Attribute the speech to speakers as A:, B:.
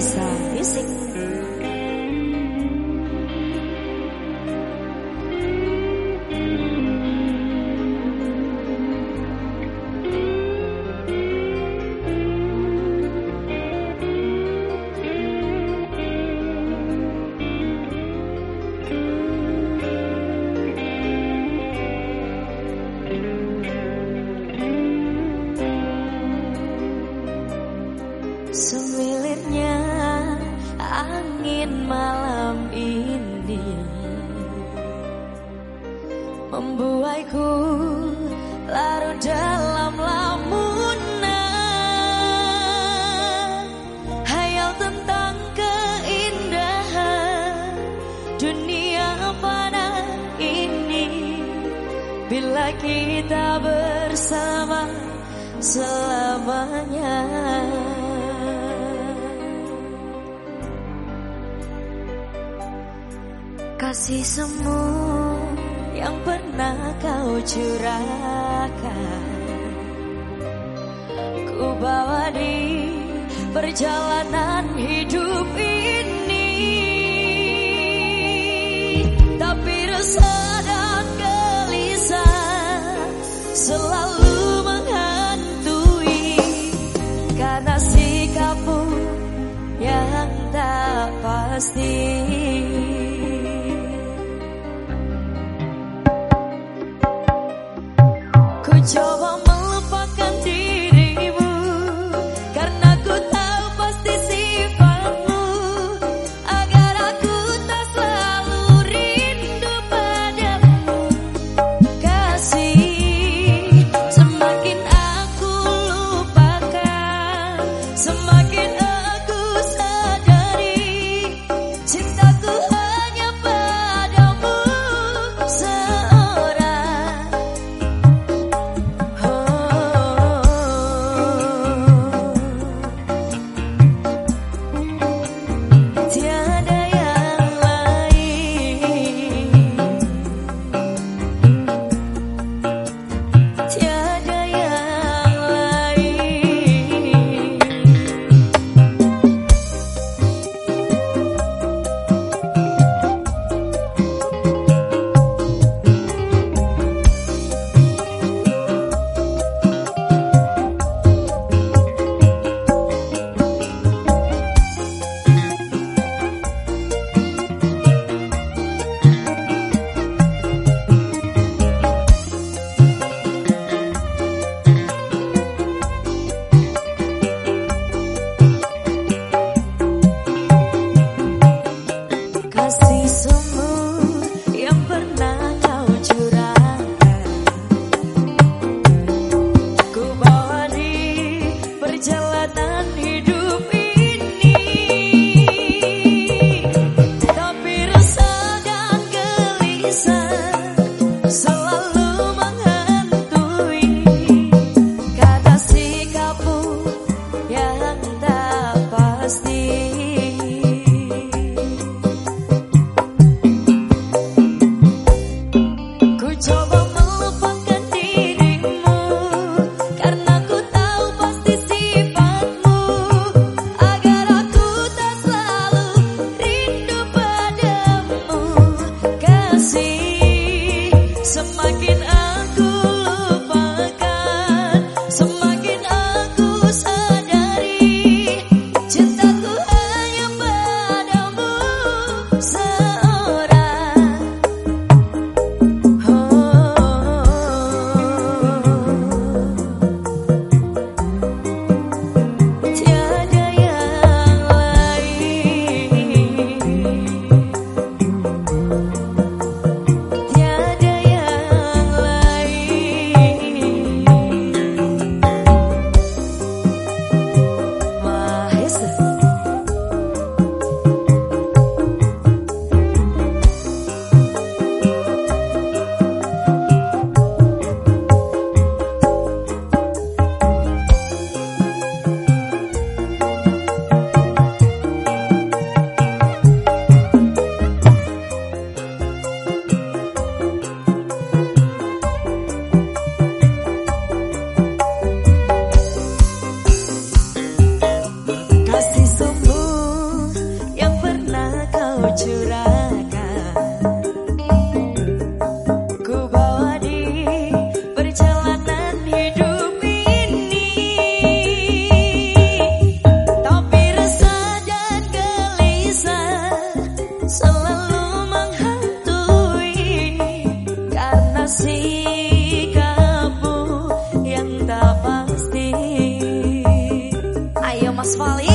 A: Music. thank you malam ini Membuaiku larut dalam lamunan. Hayal tentang keindahan dunia fana ini. Bila kita bersama selamanya Kasih semu yang pernah kau curahkan. Ku bawa di perjalanan hidup ini. Tapi resah dan gelisah selalu menghantui. Karena sikapmu yang tak pasti Cho asphalt